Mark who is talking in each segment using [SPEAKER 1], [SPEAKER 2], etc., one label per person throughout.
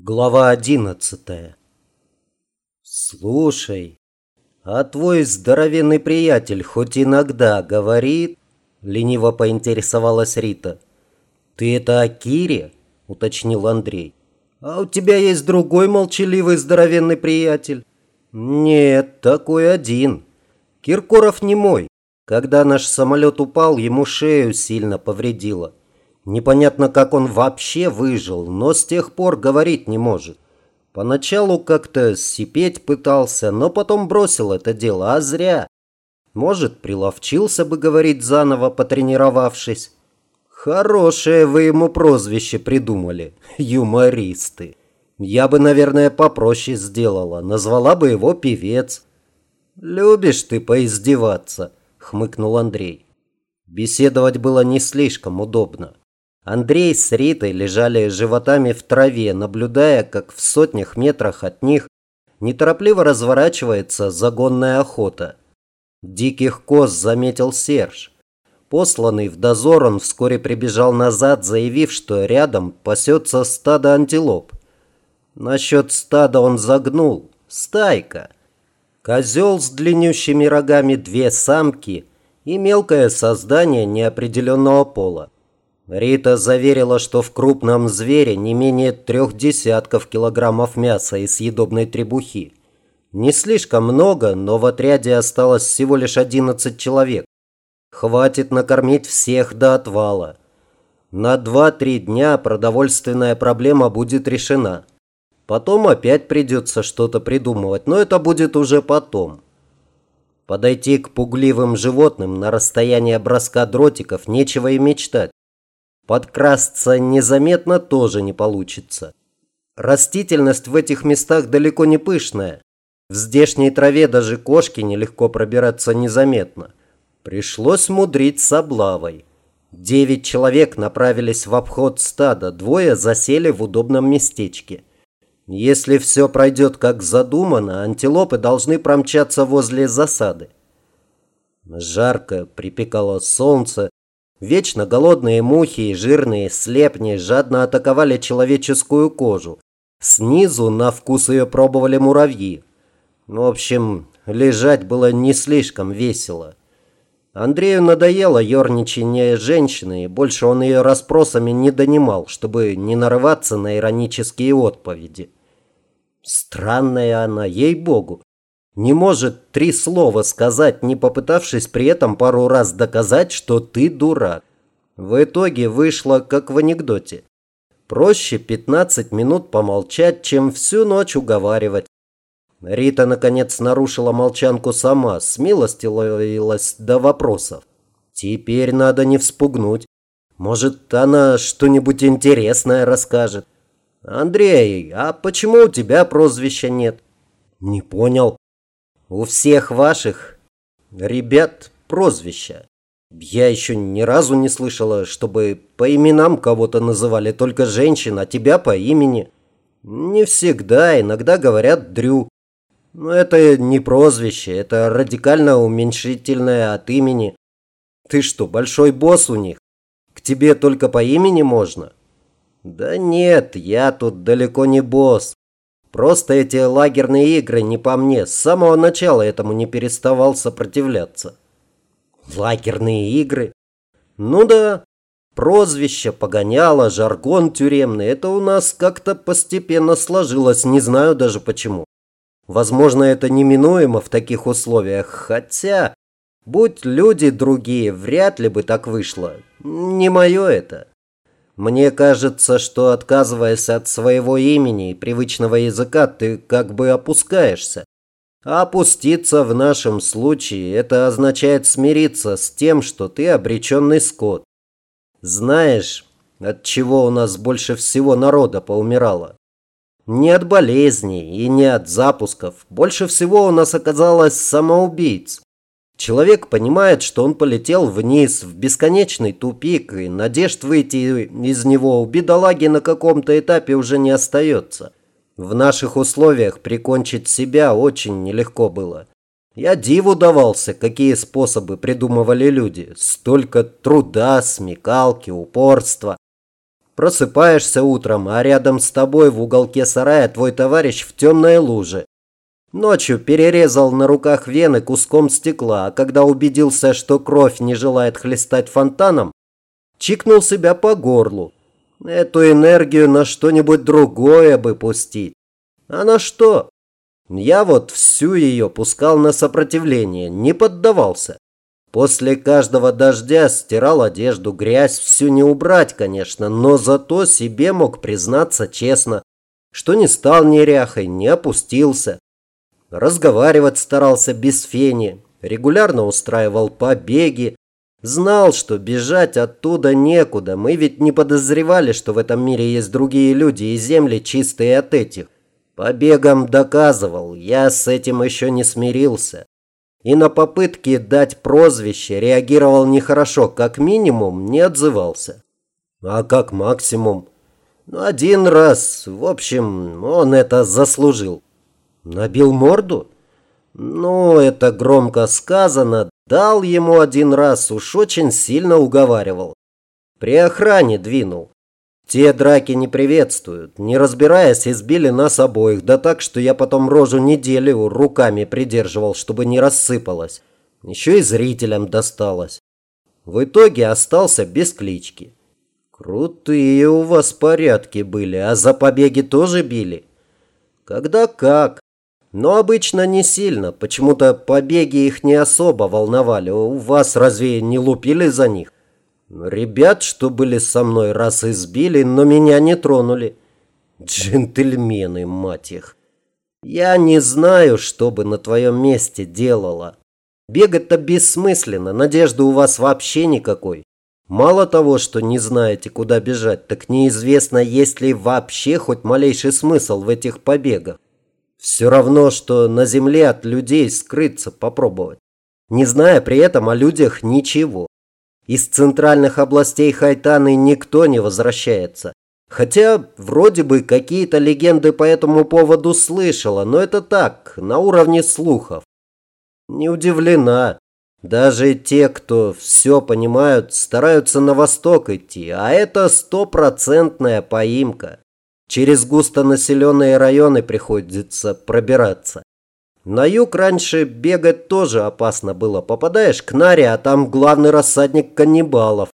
[SPEAKER 1] Глава одиннадцатая. Слушай, а твой здоровенный приятель хоть иногда говорит? Лениво поинтересовалась Рита. Ты это о Кире? Уточнил Андрей. А у тебя есть другой молчаливый здоровенный приятель? Нет, такой один. Киркоров не мой. Когда наш самолет упал, ему шею сильно повредило. Непонятно, как он вообще выжил, но с тех пор говорить не может. Поначалу как-то сипеть пытался, но потом бросил это дело, а зря. Может, приловчился бы говорить заново, потренировавшись. Хорошее вы ему прозвище придумали, юмористы. Я бы, наверное, попроще сделала, назвала бы его певец. «Любишь ты поиздеваться», — хмыкнул Андрей. Беседовать было не слишком удобно. Андрей с Ритой лежали животами в траве, наблюдая, как в сотнях метрах от них неторопливо разворачивается загонная охота. Диких коз заметил Серж. Посланный в дозор, он вскоре прибежал назад, заявив, что рядом пасется стадо антилоп. Насчет стада он загнул. Стайка. Козел с длиннющими рогами, две самки и мелкое создание неопределенного пола. Рита заверила, что в крупном звере не менее трех десятков килограммов мяса и съедобной требухи. Не слишком много, но в отряде осталось всего лишь 11 человек. Хватит накормить всех до отвала. На 2-3 дня продовольственная проблема будет решена. Потом опять придется что-то придумывать, но это будет уже потом. Подойти к пугливым животным на расстояние броска дротиков нечего и мечтать. Подкрасться незаметно тоже не получится. Растительность в этих местах далеко не пышная. В здешней траве даже кошки нелегко пробираться незаметно. Пришлось мудрить с облавой. Девять человек направились в обход стада, двое засели в удобном местечке. Если все пройдет как задумано, антилопы должны промчаться возле засады. Жарко, припекало солнце, Вечно голодные мухи и жирные слепни жадно атаковали человеческую кожу. Снизу на вкус ее пробовали муравьи. В общем, лежать было не слишком весело. Андрею надоело ерничание женщины, и больше он ее расспросами не донимал, чтобы не нарываться на иронические отповеди. Странная она, ей-богу. Не может три слова сказать, не попытавшись при этом пару раз доказать, что ты дурак. В итоге вышло, как в анекдоте. Проще 15 минут помолчать, чем всю ночь уговаривать. Рита, наконец, нарушила молчанку сама, смилостилась до вопросов. Теперь надо не вспугнуть. Может, она что-нибудь интересное расскажет. «Андрей, а почему у тебя прозвища нет?» «Не понял». У всех ваших ребят прозвища. Я еще ни разу не слышала, чтобы по именам кого-то называли только женщин, а тебя по имени. Не всегда, иногда говорят Дрю. Но это не прозвище, это радикально уменьшительное от имени. Ты что, большой босс у них? К тебе только по имени можно? Да нет, я тут далеко не босс. Просто эти лагерные игры не по мне. С самого начала этому не переставал сопротивляться. Лагерные игры? Ну да. Прозвище, погоняло, жаргон тюремный. Это у нас как-то постепенно сложилось, не знаю даже почему. Возможно, это неминуемо в таких условиях, хотя, будь люди другие, вряд ли бы так вышло. Не мое это. Мне кажется, что отказываясь от своего имени и привычного языка, ты как бы опускаешься. А опуститься в нашем случае – это означает смириться с тем, что ты обреченный скот. Знаешь, от чего у нас больше всего народа поумирало? Не от болезней и не от запусков. Больше всего у нас оказалось самоубийц. Человек понимает, что он полетел вниз, в бесконечный тупик, и надежд выйти из него у бедолаги на каком-то этапе уже не остается. В наших условиях прикончить себя очень нелегко было. Я диву давался, какие способы придумывали люди. Столько труда, смекалки, упорства. Просыпаешься утром, а рядом с тобой в уголке сарая твой товарищ в темной луже. Ночью перерезал на руках вены куском стекла, а когда убедился, что кровь не желает хлестать фонтаном, чикнул себя по горлу. Эту энергию на что-нибудь другое бы пустить. А на что? Я вот всю ее пускал на сопротивление, не поддавался. После каждого дождя стирал одежду, грязь всю не убрать, конечно, но зато себе мог признаться честно, что не стал неряхой, не опустился. Разговаривать старался без фени, регулярно устраивал побеги. Знал, что бежать оттуда некуда. Мы ведь не подозревали, что в этом мире есть другие люди и земли чистые от этих. Побегом доказывал, я с этим еще не смирился. И на попытки дать прозвище реагировал нехорошо, как минимум не отзывался. А как максимум? Ну, один раз, в общем, он это заслужил. Набил морду? Ну, это громко сказано. Дал ему один раз, уж очень сильно уговаривал. При охране двинул. Те драки не приветствуют. Не разбираясь, избили нас обоих. Да так, что я потом рожу неделю руками придерживал, чтобы не рассыпалась. Еще и зрителям досталось. В итоге остался без клички. Крутые у вас порядки были, а за побеги тоже били? Когда как. Но обычно не сильно. Почему-то побеги их не особо волновали. У вас разве не лупили за них? Ребят, что были со мной, раз избили, но меня не тронули. Джентльмены, мать их. Я не знаю, что бы на твоем месте делала. Бегать-то бессмысленно, надежды у вас вообще никакой. Мало того, что не знаете, куда бежать, так неизвестно, есть ли вообще хоть малейший смысл в этих побегах. Все равно, что на земле от людей скрыться попробовать, не зная при этом о людях ничего. Из центральных областей Хайтаны никто не возвращается. Хотя вроде бы какие-то легенды по этому поводу слышала, но это так, на уровне слухов. Не удивлена. Даже те, кто все понимают, стараются на восток идти, а это стопроцентная поимка. Через густонаселенные районы приходится пробираться. На юг раньше бегать тоже опасно было. Попадаешь к Наре, а там главный рассадник каннибалов.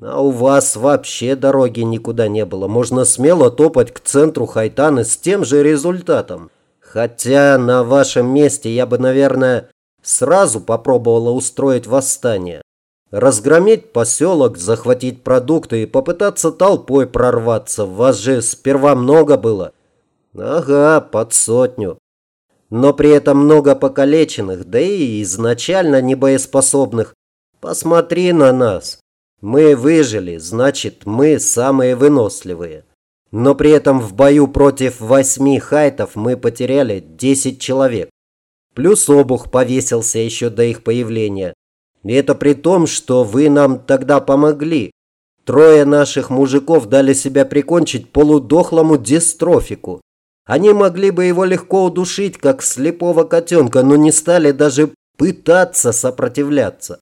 [SPEAKER 1] А у вас вообще дороги никуда не было. Можно смело топать к центру Хайтаны с тем же результатом. Хотя на вашем месте я бы, наверное, сразу попробовала устроить восстание. Разгромить поселок, захватить продукты и попытаться толпой прорваться. Вас же сперва много было. Ага, под сотню. Но при этом много покалеченных, да и изначально небоеспособных. Посмотри на нас. Мы выжили, значит, мы самые выносливые. Но при этом в бою против восьми хайтов мы потеряли 10 человек. Плюс обух повесился еще до их появления. И это при том, что вы нам тогда помогли. Трое наших мужиков дали себя прикончить полудохлому дистрофику. Они могли бы его легко удушить, как слепого котенка, но не стали даже пытаться сопротивляться.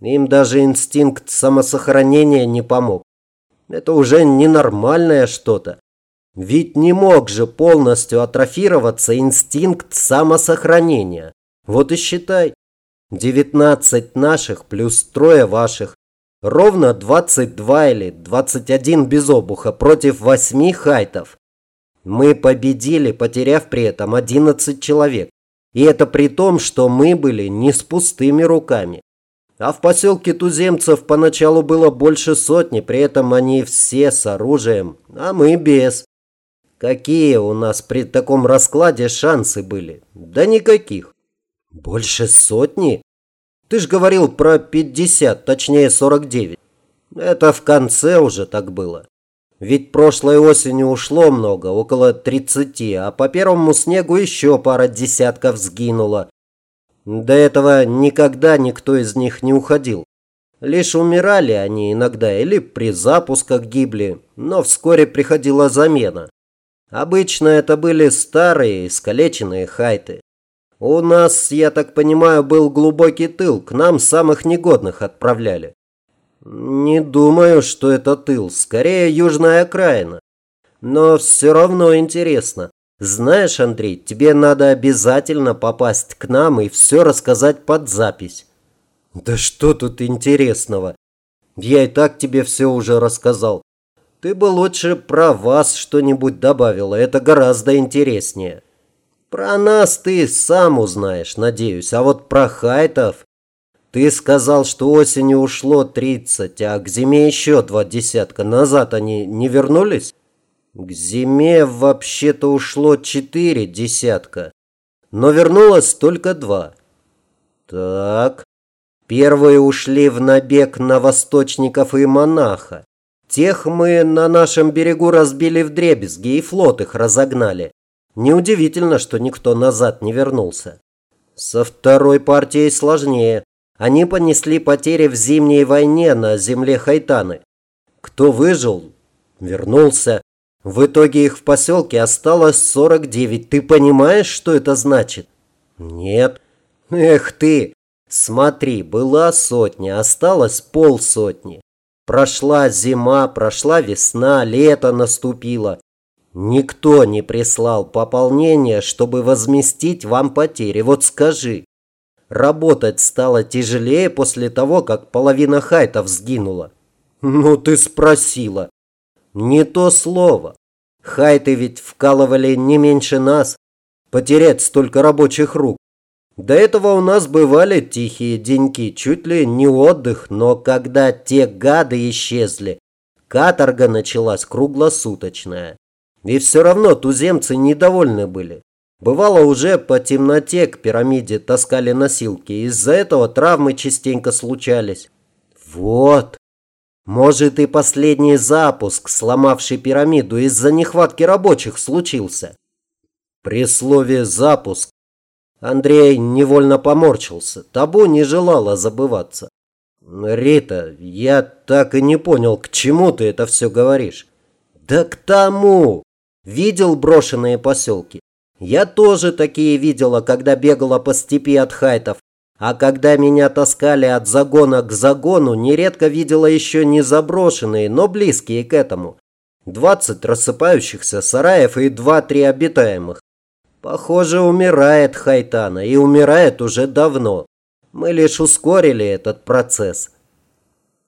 [SPEAKER 1] Им даже инстинкт самосохранения не помог. Это уже ненормальное что-то. Ведь не мог же полностью атрофироваться инстинкт самосохранения. Вот и считай. 19 наших плюс трое ваших. Ровно 22 или 21 без обуха против 8 хайтов. Мы победили, потеряв при этом 11 человек. И это при том, что мы были не с пустыми руками. А в поселке туземцев поначалу было больше сотни, при этом они все с оружием, а мы без. Какие у нас при таком раскладе шансы были? Да никаких. Больше сотни? Ты ж говорил про 50, точнее 49. Это в конце уже так было. Ведь прошлой осенью ушло много, около 30, а по первому снегу еще пара десятков сгинуло. До этого никогда никто из них не уходил. Лишь умирали они иногда или при запусках гибли, но вскоре приходила замена. Обычно это были старые, искалеченные хайты. У нас, я так понимаю, был глубокий тыл, к нам самых негодных отправляли. Не думаю, что это тыл, скорее южная окраина. Но все равно интересно. Знаешь, Андрей, тебе надо обязательно попасть к нам и все рассказать под запись. Да что тут интересного? Я и так тебе все уже рассказал. Ты бы лучше про вас что-нибудь добавила, это гораздо интереснее. Про нас ты сам узнаешь, надеюсь, а вот про хайтов... Ты сказал, что осенью ушло 30, а к зиме еще два десятка. Назад они не вернулись? К зиме вообще-то ушло четыре десятка, но вернулось только два. Так, первые ушли в набег на восточников и монаха. Тех мы на нашем берегу разбили в дребезги и флот их разогнали. Неудивительно, что никто назад не вернулся. Со второй партией сложнее. Они понесли потери в зимней войне на земле Хайтаны. Кто выжил, вернулся. В итоге их в поселке осталось 49. Ты понимаешь, что это значит? Нет. Эх ты. Смотри, была сотня, осталось полсотни. Прошла зима, прошла весна, лето наступило. Никто не прислал пополнение, чтобы возместить вам потери. Вот скажи, работать стало тяжелее после того, как половина хайтов сгинула? Ну ты спросила. Не то слово. Хайты ведь вкалывали не меньше нас. Потерять столько рабочих рук. До этого у нас бывали тихие деньки, чуть ли не отдых, но когда те гады исчезли, каторга началась круглосуточная. И все равно туземцы недовольны были. Бывало уже по темноте к пирамиде таскали носилки, из-за этого травмы частенько случались. Вот, может и последний запуск, сломавший пирамиду, из-за нехватки рабочих случился. При слове «запуск» Андрей невольно поморщился. Табу не желала забываться. «Рита, я так и не понял, к чему ты это все говоришь?» «Да к тому! Видел брошенные поселки? Я тоже такие видела, когда бегала по степи от хайтов. А когда меня таскали от загона к загону, нередко видела еще не заброшенные, но близкие к этому. Двадцать рассыпающихся сараев и два-три обитаемых. Похоже, умирает Хайтана, и умирает уже давно. Мы лишь ускорили этот процесс.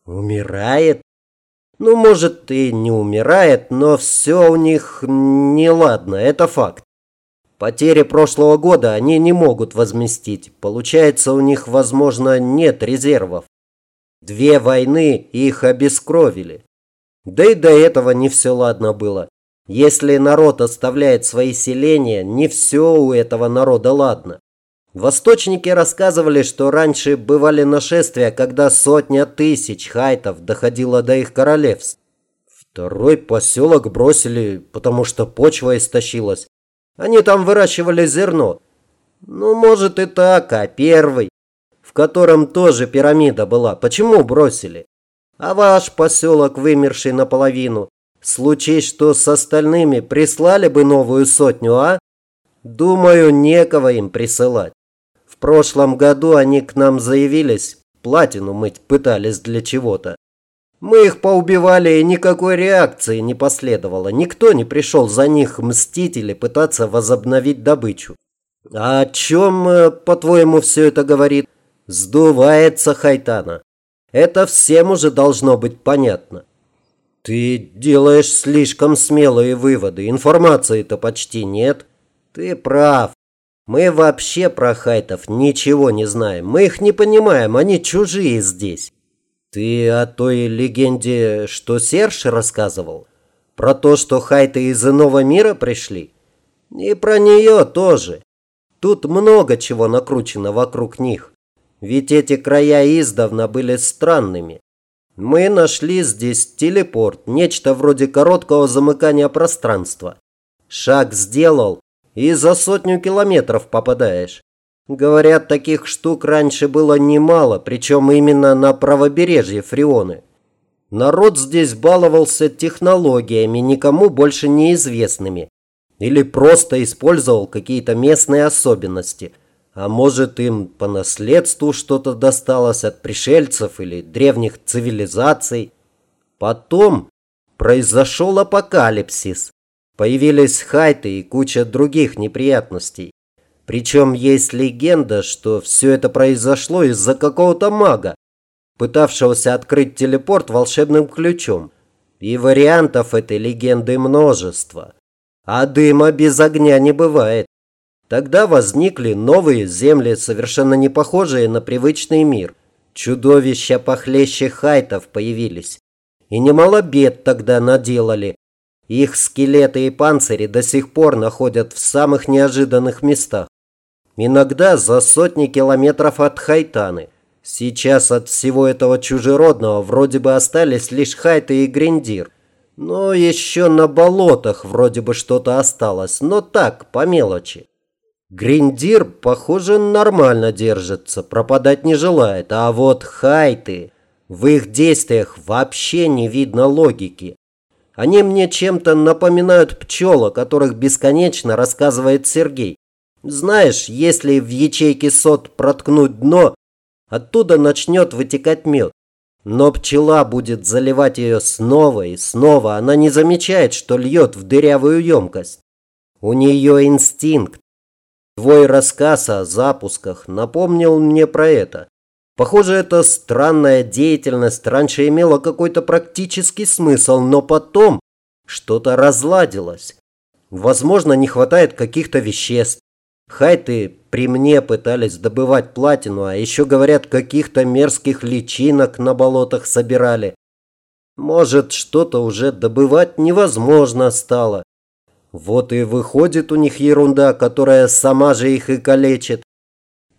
[SPEAKER 1] Умирает? Ну, может, и не умирает, но все у них неладно, это факт. Потери прошлого года они не могут возместить. Получается, у них, возможно, нет резервов. Две войны их обескровили. Да и до этого не все ладно было. Если народ оставляет свои селения, не все у этого народа ладно. Восточники рассказывали, что раньше бывали нашествия, когда сотня тысяч хайтов доходило до их королевств. Второй поселок бросили, потому что почва истощилась. Они там выращивали зерно. Ну, может и так, а первый, в котором тоже пирамида была, почему бросили? А ваш поселок, вымерший наполовину, случись, что с остальными прислали бы новую сотню, а? Думаю, некого им присылать. В прошлом году они к нам заявились, платину мыть пытались для чего-то. Мы их поубивали, и никакой реакции не последовало. Никто не пришел за них мстить или пытаться возобновить добычу. А о чем, э, по-твоему, все это говорит? Сдувается Хайтана. Это всем уже должно быть понятно. Ты делаешь слишком смелые выводы. Информации-то почти нет. Ты прав. Мы вообще про хайтов ничего не знаем. Мы их не понимаем, они чужие здесь. Ты о той легенде, что Серж рассказывал? Про то, что хайты из иного мира пришли? И про нее тоже. Тут много чего накручено вокруг них. Ведь эти края издавна были странными. Мы нашли здесь телепорт, нечто вроде короткого замыкания пространства. Шаг сделал, и за сотню километров попадаешь. Говорят, таких штук раньше было немало, причем именно на правобережье Фрионы. Народ здесь баловался технологиями, никому больше неизвестными. Или просто использовал какие-то местные особенности. А может, им по наследству что-то досталось от пришельцев или древних цивилизаций. Потом произошел апокалипсис. Появились хайты и куча других неприятностей. Причем есть легенда, что все это произошло из-за какого-то мага, пытавшегося открыть телепорт волшебным ключом. И вариантов этой легенды множество. А дыма без огня не бывает. Тогда возникли новые земли, совершенно не похожие на привычный мир. Чудовища похлеще хайтов появились. И немало бед тогда наделали. Их скелеты и панцири до сих пор находят в самых неожиданных местах. Иногда за сотни километров от Хайтаны. Сейчас от всего этого чужеродного вроде бы остались лишь Хайты и Гриндир. Но еще на болотах вроде бы что-то осталось, но так, по мелочи. Гриндир, похоже, нормально держится, пропадать не желает, а вот Хайты, в их действиях вообще не видно логики. Они мне чем-то напоминают пчел, о которых бесконечно рассказывает Сергей. Знаешь, если в ячейке сот проткнуть дно, оттуда начнет вытекать мед. Но пчела будет заливать ее снова и снова. Она не замечает, что льет в дырявую емкость. У нее инстинкт. Твой рассказ о запусках напомнил мне про это. Похоже, эта странная деятельность раньше имела какой-то практический смысл, но потом что-то разладилось. Возможно, не хватает каких-то веществ. Хайты при мне пытались добывать платину, а еще, говорят, каких-то мерзких личинок на болотах собирали. Может, что-то уже добывать невозможно стало. Вот и выходит у них ерунда, которая сама же их и калечит.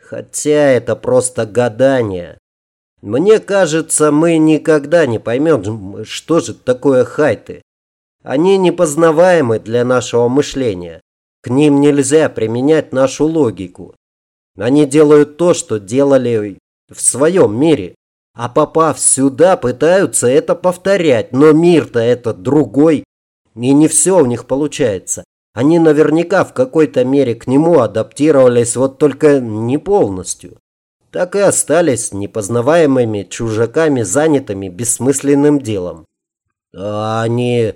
[SPEAKER 1] Хотя это просто гадание. Мне кажется, мы никогда не поймем, что же такое хайты. Они непознаваемы для нашего мышления. К ним нельзя применять нашу логику. Они делают то, что делали в своем мире. А попав сюда, пытаются это повторять. Но мир-то этот другой. И не все у них получается. Они наверняка в какой-то мере к нему адаптировались, вот только не полностью. Так и остались непознаваемыми чужаками, занятыми бессмысленным делом. А они,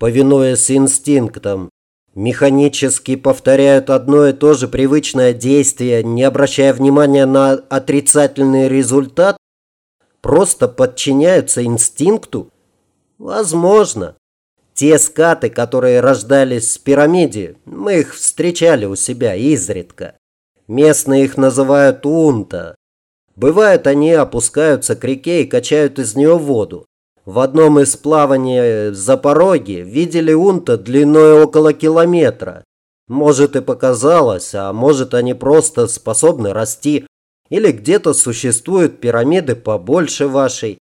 [SPEAKER 1] повинуясь инстинктам, Механически повторяют одно и то же привычное действие, не обращая внимания на отрицательный результат? Просто подчиняются инстинкту? Возможно. Те скаты, которые рождались в пирамиде, мы их встречали у себя изредка. Местные их называют унта. Бывает, они опускаются к реке и качают из нее воду. В одном из плаваний за пороги видели унта длиной около километра. Может и показалось, а может они просто способны расти. Или где-то существуют пирамиды побольше вашей.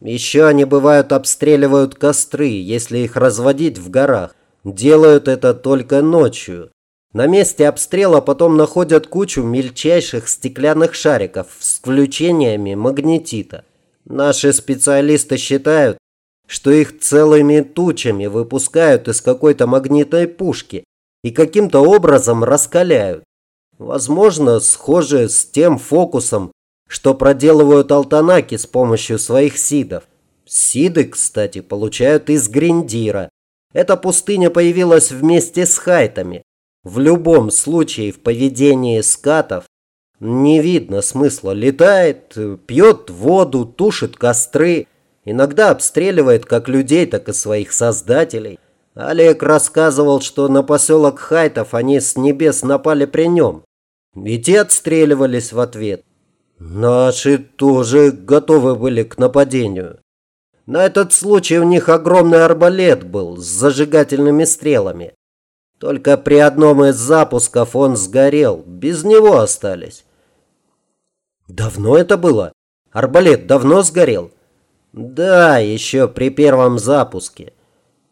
[SPEAKER 1] Еще они бывают обстреливают костры, если их разводить в горах. Делают это только ночью. На месте обстрела потом находят кучу мельчайших стеклянных шариков с включениями магнетита. Наши специалисты считают, что их целыми тучами выпускают из какой-то магнитной пушки и каким-то образом раскаляют. Возможно, схоже с тем фокусом, что проделывают алтанаки с помощью своих сидов. Сиды, кстати, получают из Гриндира. Эта пустыня появилась вместе с хайтами. В любом случае в поведении скатов не видно смысла. Летает, пьет воду, тушит костры. Иногда обстреливает как людей, так и своих создателей. Олег рассказывал, что на поселок Хайтов они с небес напали при нем. И те отстреливались в ответ. Наши тоже готовы были к нападению. На этот случай у них огромный арбалет был с зажигательными стрелами. Только при одном из запусков он сгорел, без него остались. Давно это было? Арбалет давно сгорел? Да, еще при первом запуске.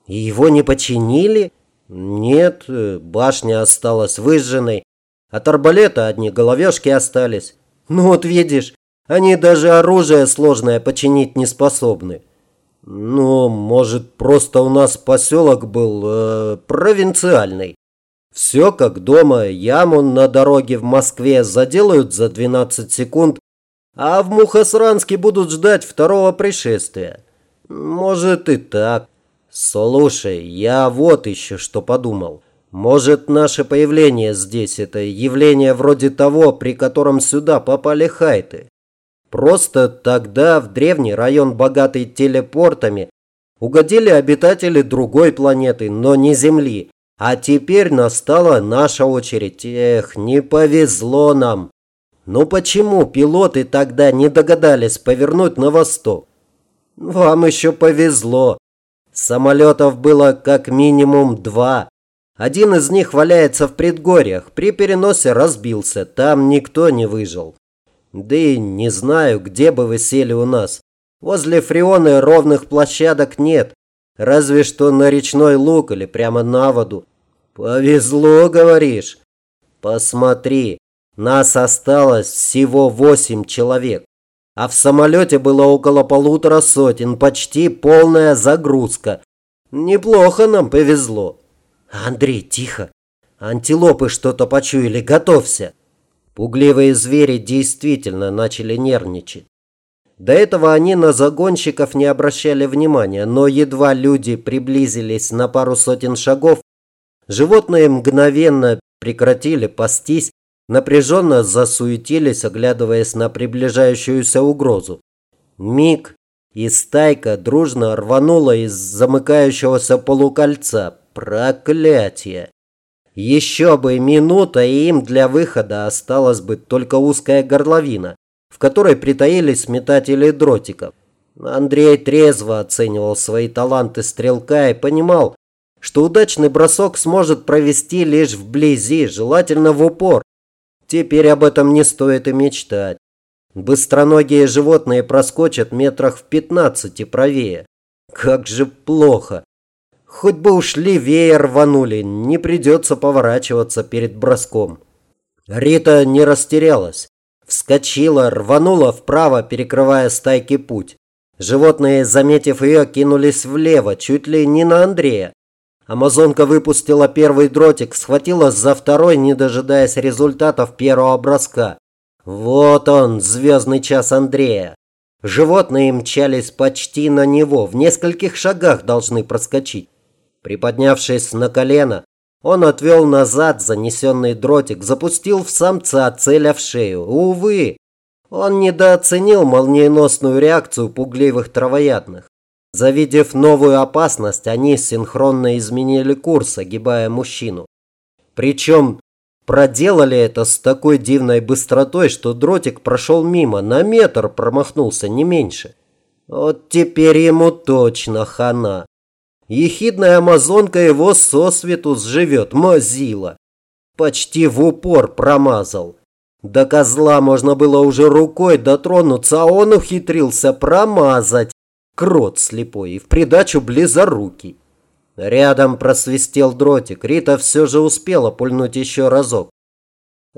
[SPEAKER 1] И его не починили? Нет, башня осталась выжженной. От арбалета одни головешки остались. Ну вот видишь, они даже оружие сложное починить не способны. Ну, может, просто у нас поселок был э, провинциальный. Все как дома, яму на дороге в Москве заделают за 12 секунд, а в Мухосранске будут ждать второго пришествия. Может и так. Слушай, я вот еще что подумал. Может, наше появление здесь – это явление вроде того, при котором сюда попали хайты. Просто тогда в древний район, богатый телепортами, угодили обитатели другой планеты, но не Земли. А теперь настала наша очередь. Эх, не повезло нам. Ну почему пилоты тогда не догадались повернуть на восток? Вам еще повезло. Самолетов было как минимум два. Один из них валяется в предгорьях, при переносе разбился, там никто не выжил. Да и не знаю, где бы вы сели у нас. Возле Фреоны ровных площадок нет, разве что на речной луг или прямо на воду. Повезло, говоришь? Посмотри, нас осталось всего восемь человек, а в самолете было около полутора сотен, почти полная загрузка. Неплохо нам повезло. «Андрей, тихо! Антилопы что-то почуяли, готовься!» Пугливые звери действительно начали нервничать. До этого они на загонщиков не обращали внимания, но едва люди приблизились на пару сотен шагов, животные мгновенно прекратили пастись, напряженно засуетились, оглядываясь на приближающуюся угрозу. Миг, и стайка дружно рванула из замыкающегося полукольца, Проклятие! Еще бы минута, и им для выхода осталась бы только узкая горловина, в которой притаились метатели дротиков. Андрей трезво оценивал свои таланты стрелка и понимал, что удачный бросок сможет провести лишь вблизи, желательно в упор. Теперь об этом не стоит и мечтать. Быстроногие животные проскочат метрах в пятнадцати правее. Как же плохо. Хоть бы ушли левее рванули, не придется поворачиваться перед броском. Рита не растерялась. Вскочила, рванула вправо, перекрывая стайки путь. Животные, заметив ее, кинулись влево, чуть ли не на Андрея. Амазонка выпустила первый дротик, схватила за второй, не дожидаясь результатов первого броска. Вот он, звездный час Андрея. Животные мчались почти на него, в нескольких шагах должны проскочить. Приподнявшись на колено, он отвел назад занесенный дротик, запустил в самца, целя в шею. Увы, он недооценил молниеносную реакцию пугливых травоядных. Завидев новую опасность, они синхронно изменили курс, огибая мужчину. Причем проделали это с такой дивной быстротой, что дротик прошел мимо, на метр промахнулся, не меньше. Вот теперь ему точно хана. Ехидная амазонка его сосвету сживет, мазила. Почти в упор промазал. До козла можно было уже рукой дотронуться, а он ухитрился промазать. Крот слепой и в придачу близорукий. Рядом просвистел дротик. Рита все же успела пульнуть еще разок.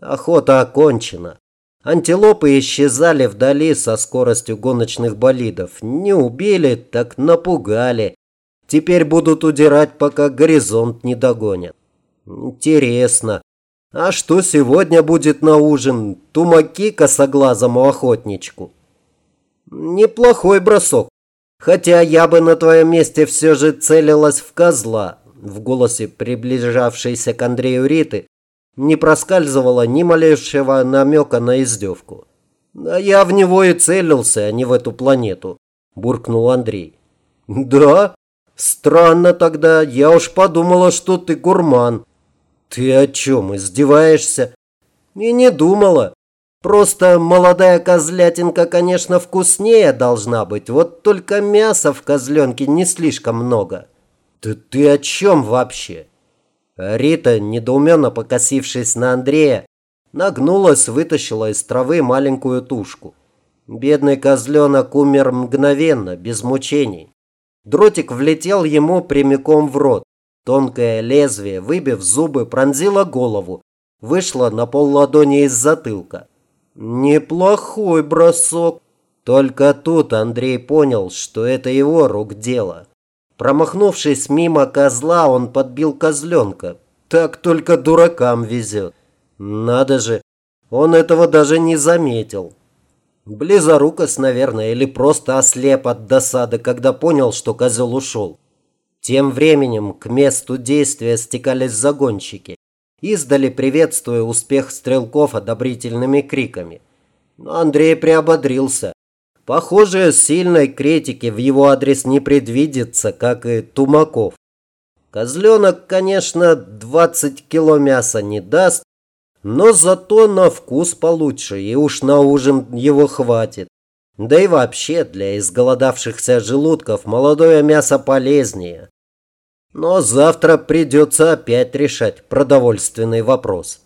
[SPEAKER 1] Охота окончена. Антилопы исчезали вдали со скоростью гоночных болидов. Не убили, так напугали. Теперь будут удирать, пока горизонт не догонят. Интересно. А что сегодня будет на ужин? Тумаки косоглазому охотничку. Неплохой бросок. Хотя я бы на твоем месте все же целилась в козла. В голосе приближавшейся к Андрею Риты не проскальзывало ни малейшего намека на издевку. «А я в него и целился, а не в эту планету», – буркнул Андрей. «Да? Странно тогда, я уж подумала, что ты гурман. Ты о чем, издеваешься? И не думала. Просто молодая козлятинка, конечно, вкуснее должна быть, вот только мяса в козленке не слишком много. Ты, ты о чем вообще? Рита, недоуменно покосившись на Андрея, нагнулась, вытащила из травы маленькую тушку. Бедный козленок умер мгновенно, без мучений. Дротик влетел ему прямиком в рот. Тонкое лезвие, выбив зубы, пронзило голову. Вышло на пол ладони из затылка. Неплохой бросок. Только тут Андрей понял, что это его рук дело. Промахнувшись мимо козла, он подбил козленка. Так только дуракам везет. Надо же, он этого даже не заметил. Близорукость, наверное, или просто ослеп от досады, когда понял, что козел ушел. Тем временем к месту действия стекались загонщики. Издали приветствуя успех стрелков одобрительными криками. Но Андрей приободрился. Похоже, сильной критики в его адрес не предвидится, как и Тумаков. Козленок, конечно, 20 кило мяса не даст, но зато на вкус получше, и уж на ужин его хватит. Да и вообще, для изголодавшихся желудков молодое мясо полезнее. Но завтра придется опять решать продовольственный вопрос.